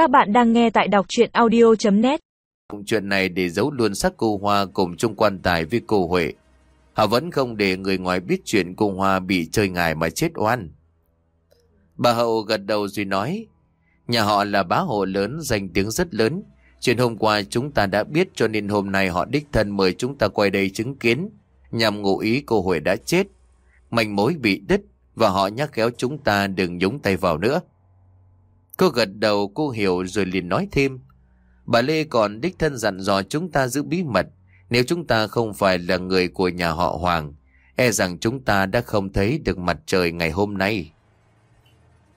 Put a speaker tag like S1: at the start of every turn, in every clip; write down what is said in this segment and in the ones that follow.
S1: Các bạn đang nghe tại đọc chuyện audio.net
S2: Chuyện này để giấu luôn xác cô Hoa cùng chung quan tài với cô Huệ. Họ vẫn không để người ngoài biết chuyện cô Hoa bị chơi ngài mà chết oan. Bà Hậu gật đầu rồi nói, nhà họ là bá hộ lớn, danh tiếng rất lớn. Chuyện hôm qua chúng ta đã biết cho nên hôm nay họ đích thân mời chúng ta quay đây chứng kiến, nhằm ngụ ý cô Huệ đã chết. Manh mối bị đứt và họ nhắc khéo chúng ta đừng nhúng tay vào nữa. Cô gật đầu cô hiểu rồi liền nói thêm. Bà Lê còn đích thân dặn dò chúng ta giữ bí mật. Nếu chúng ta không phải là người của nhà họ Hoàng, e rằng chúng ta đã không thấy được mặt trời ngày hôm nay.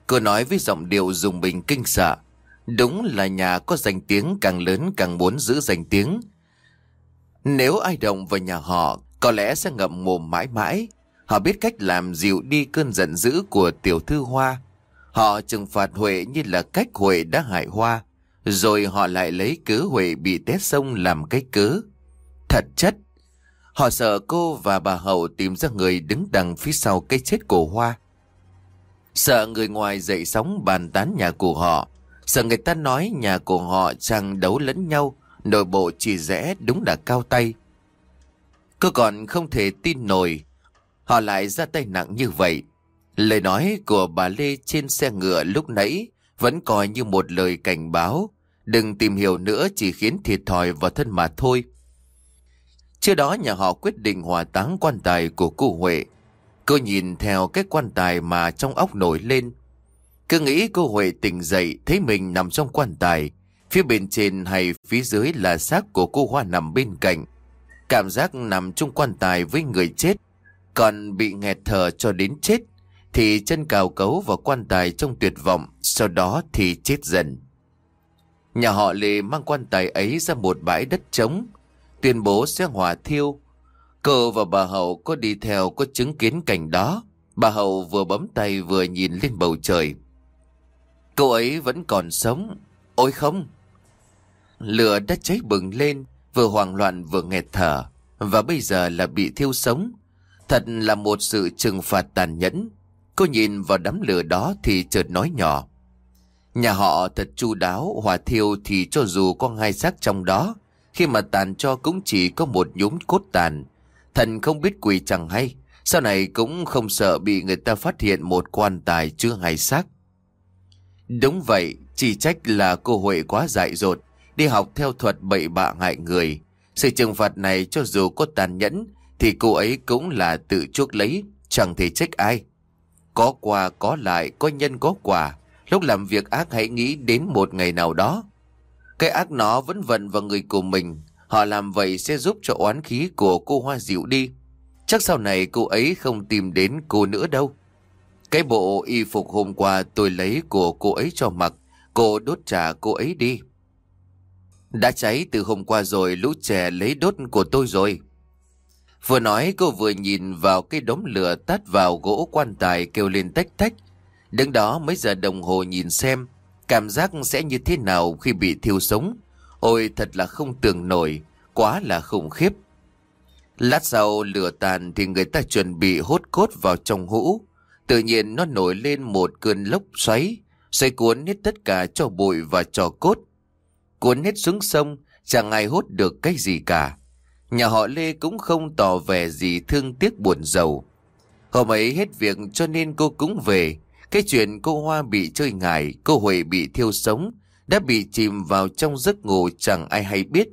S2: Cô nói với giọng điệu dùng bình kinh sợ. Đúng là nhà có danh tiếng càng lớn càng muốn giữ danh tiếng. Nếu ai động vào nhà họ, có lẽ sẽ ngậm mồm mãi mãi. Họ biết cách làm dịu đi cơn giận dữ của tiểu thư Hoa. Họ trừng phạt Huệ như là cách Huệ đã hại Hoa. Rồi họ lại lấy cớ Huệ bị té sông làm cái cớ. Thật chất, họ sợ cô và bà Hậu tìm ra người đứng đằng phía sau cái chết của Hoa. Sợ người ngoài dậy sóng bàn tán nhà của họ. Sợ người ta nói nhà của họ chẳng đấu lẫn nhau, nội bộ chỉ rẽ đúng là cao tay. Cô còn không thể tin nổi, họ lại ra tay nặng như vậy. Lời nói của bà Lê trên xe ngựa lúc nãy vẫn coi như một lời cảnh báo. Đừng tìm hiểu nữa chỉ khiến thiệt thòi và thân mà thôi. Trước đó nhà họ quyết định hòa táng quan tài của cô Huệ. Cô nhìn theo cái quan tài mà trong óc nổi lên. Cứ nghĩ cô Huệ tỉnh dậy thấy mình nằm trong quan tài. Phía bên trên hay phía dưới là xác của cô Hoa nằm bên cạnh. Cảm giác nằm trong quan tài với người chết. Còn bị nghẹt thở cho đến chết. Thì chân cào cấu vào quan tài trong tuyệt vọng. Sau đó thì chết dần. Nhà họ Lê mang quan tài ấy ra một bãi đất trống. Tuyên bố sẽ hỏa thiêu. Cờ và bà Hậu có đi theo có chứng kiến cảnh đó. Bà Hậu vừa bấm tay vừa nhìn lên bầu trời. Cô ấy vẫn còn sống. Ôi không! Lửa đã cháy bừng lên, vừa hoảng loạn vừa nghẹt thở. Và bây giờ là bị thiêu sống. Thật là một sự trừng phạt tàn nhẫn. Cô nhìn vào đám lửa đó thì chợt nói nhỏ. Nhà họ thật chu đáo, hòa thiêu thì cho dù có hai xác trong đó, khi mà tàn cho cũng chỉ có một nhúm cốt tàn. Thần không biết quỷ chẳng hay, sau này cũng không sợ bị người ta phát hiện một quan tài chưa hai xác. Đúng vậy, chỉ trách là cô Huệ quá dại dột, đi học theo thuật bậy bạ hại người. Sự trừng phạt này cho dù có tàn nhẫn, thì cô ấy cũng là tự chuốc lấy, chẳng thể trách ai. Có quà có lại, có nhân có quả. Lúc làm việc ác hãy nghĩ đến một ngày nào đó. Cái ác nó vẫn vận vào người của mình. Họ làm vậy sẽ giúp cho oán khí của cô Hoa dịu đi. Chắc sau này cô ấy không tìm đến cô nữa đâu. Cái bộ y phục hôm qua tôi lấy của cô ấy cho mặc. Cô đốt trả cô ấy đi. Đã cháy từ hôm qua rồi lũ trẻ lấy đốt của tôi rồi. Vừa nói cô vừa nhìn vào cái đống lửa tắt vào gỗ quan tài kêu lên tách tách. Đứng đó mấy giờ đồng hồ nhìn xem cảm giác sẽ như thế nào khi bị thiêu sống. Ôi thật là không tưởng nổi, quá là khủng khiếp. Lát sau lửa tàn thì người ta chuẩn bị hốt cốt vào trong hũ. Tự nhiên nó nổi lên một cơn lốc xoáy, xoay cuốn hết tất cả cho bụi và cho cốt. Cuốn hết xuống sông, chẳng ai hốt được cái gì cả. Nhà họ Lê cũng không tỏ vẻ gì thương tiếc buồn giàu. Hôm ấy hết việc cho nên cô cũng về. Cái chuyện cô Hoa bị chơi ngải, cô Huệ bị thiêu sống, đã bị chìm vào trong giấc ngủ chẳng ai hay biết.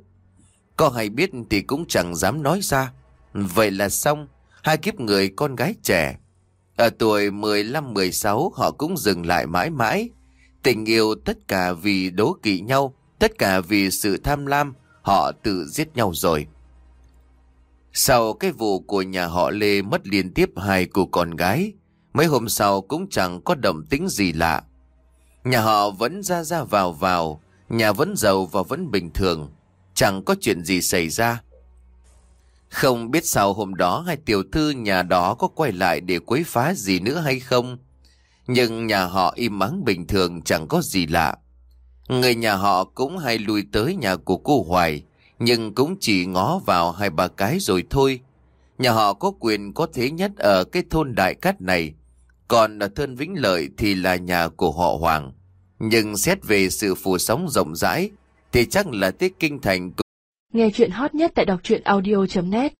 S2: Có hay biết thì cũng chẳng dám nói ra. Vậy là xong, hai kiếp người con gái trẻ. Ở tuổi 15-16 họ cũng dừng lại mãi mãi. Tình yêu tất cả vì đố kỵ nhau, tất cả vì sự tham lam, họ tự giết nhau rồi. Sau cái vụ của nhà họ Lê mất liên tiếp hai cô con gái, mấy hôm sau cũng chẳng có động tính gì lạ. Nhà họ vẫn ra ra vào vào, nhà vẫn giàu và vẫn bình thường, chẳng có chuyện gì xảy ra. Không biết sau hôm đó hai tiểu thư nhà đó có quay lại để quấy phá gì nữa hay không. Nhưng nhà họ im ắng bình thường chẳng có gì lạ. Người nhà họ cũng hay lui tới nhà của cô Hoài, nhưng cũng chỉ ngó vào hai ba cái rồi thôi. Nhà họ có quyền có thế nhất ở cái thôn đại cát này, còn ở thôn Vĩnh Lợi thì là nhà của họ Hoàng. Nhưng xét về sự phủ sóng rộng rãi, thì chắc là tiết kinh thành
S3: Nghe chuyện hot nhất tại đọc truyện audio.net